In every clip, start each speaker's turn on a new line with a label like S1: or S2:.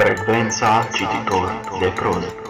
S1: Frequenza acciditor leprone.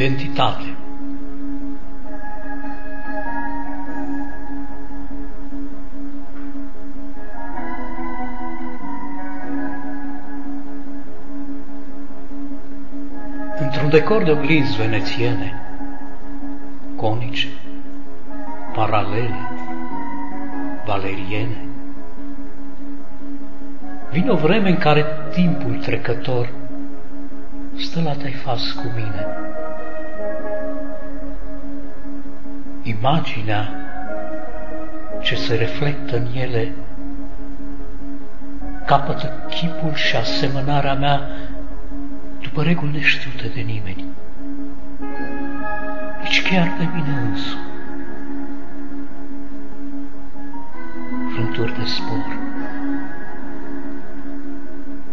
S2: Identitate Într-un decor de oglinzi venețiene, conice, paralele, valeriene, vine o vreme în care timpul trecător stă la taifas cu mine. Imaginea ce se reflectă în ele capătă chipul și asemănarea mea după reguli neștiute de nimeni, nici chiar de mine însumi. Vânturi de spor,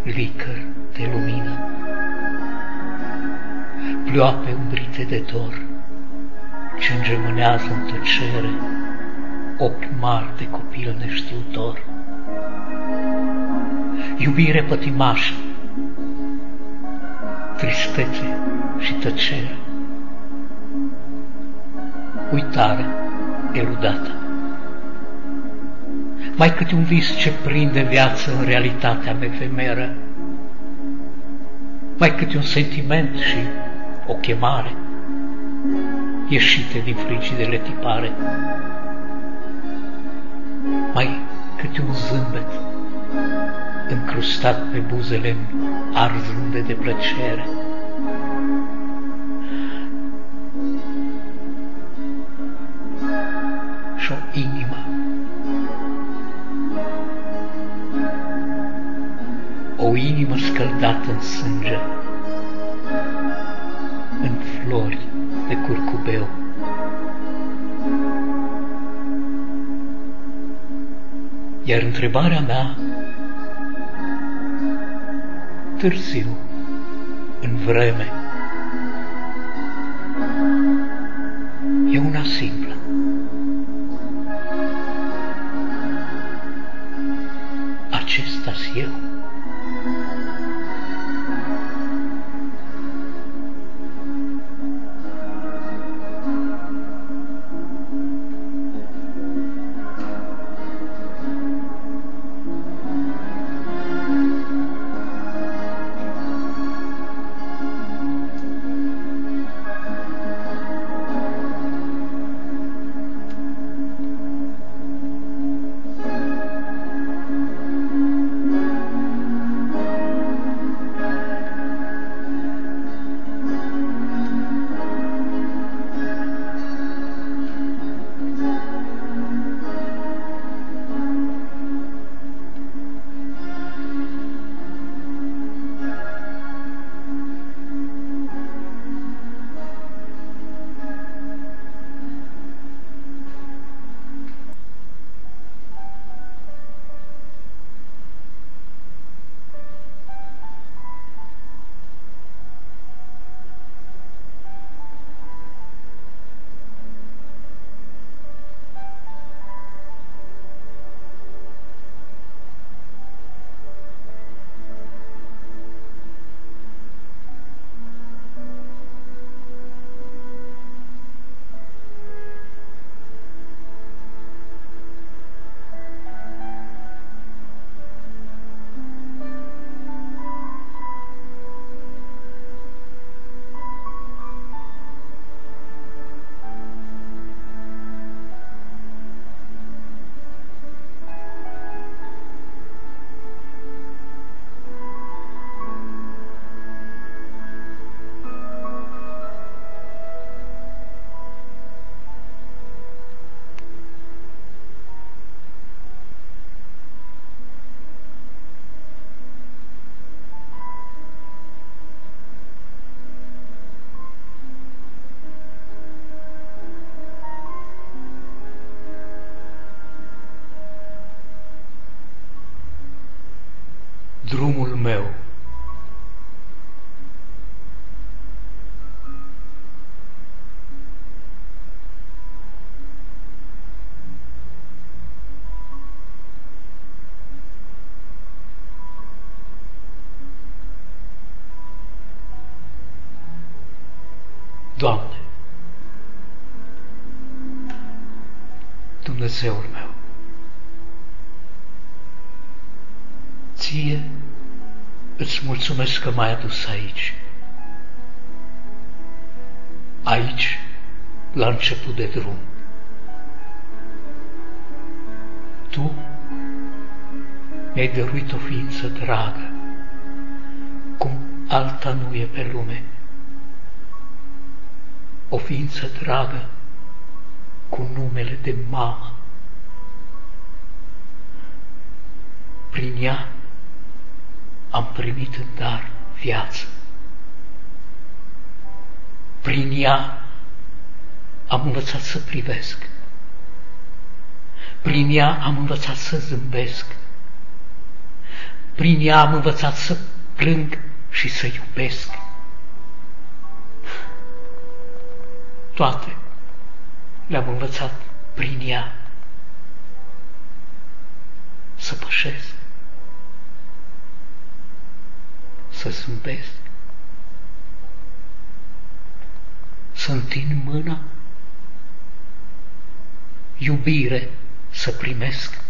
S2: licări de lumină, plioape umbrite de dor, ce îngemânează în tăcere ochi mari de copil neștiutor. Iubire pătimașă, tristețe și tăcere. Uitare eludată. Mai câte un vis ce prinde viață în realitatea mea efemeră. Mai câte un sentiment și o chemare ieșite din frigidele tipare. Mai câte un zâmbet încrustat pe buzele arzânde de plăcere. Și o inimă. O inimă scăldată în sânge, în flori de curcubeu. Iar întrebarea mea târziu, în vreme. E una simplă. Acesta-s eu. drumul meu. Doamne, Dumnezeul meu, Ție îți mulțumesc că m-ai adus aici. Aici, la început de drum. Tu mi-ai dăruit o ființă dragă, cum alta nu e pe lume. O ființă dragă cu numele de mamă. Prin ea am primit în dar viață. Prin ea am învățat să privesc. Prin ea am învățat să zâmbesc. Prin ea am învățat să plâng și să iubesc. Toate le-am învățat prin ea să pășesc, să zâmbesc, să întind mâna, iubire să primesc,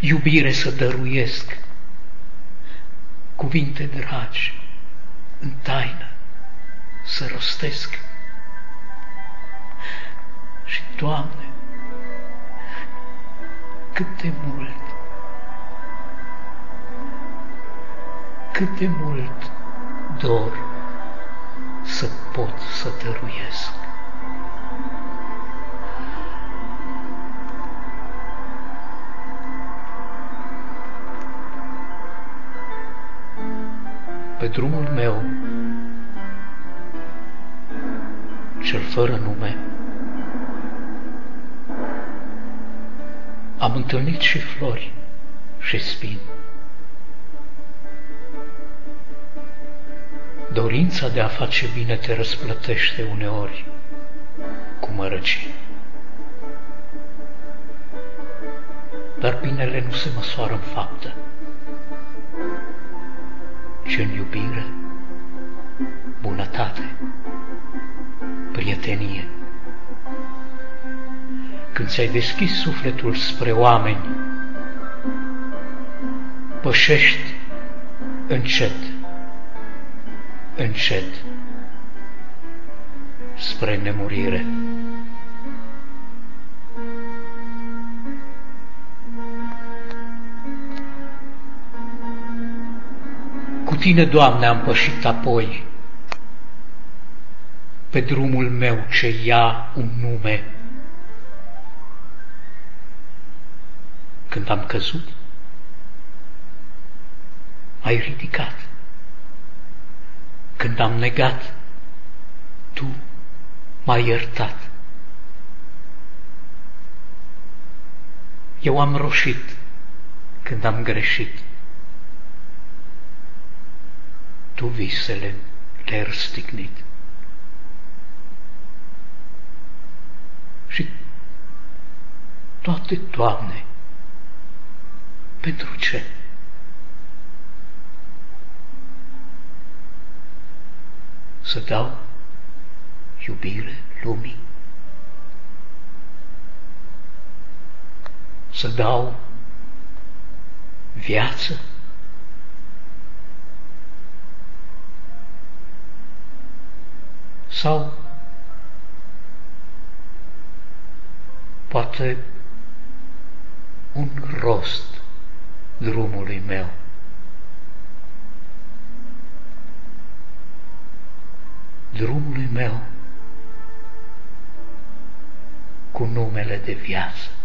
S2: iubire să dăruiesc, cuvinte dragi, în taină, să rostesc. Și, Doamne, cât de mult, cât de mult dor să pot să dăruiesc. pe drumul meu, cel fără nume, am întâlnit și flori și spini. Dorința de a face bine te răsplătește uneori cu mărăcini. Dar binele nu se măsoară în faptă ci în iubire, bunătate, prietenie. Când ți-ai deschis sufletul spre oameni, pășești încet, încet, spre nemurire. tine, Doamne, am pășit apoi pe drumul meu ce ia un nume. Când am căzut, ai ridicat. Când am negat, tu m-ai iertat. Eu am roșit când am greșit. tu visele le-ai răstignit. Și toate, Doamne, pentru ce? Să dau iubire lumii. Să dau viață sau poate un rost drumului meu. Drumului meu cu numele de viață.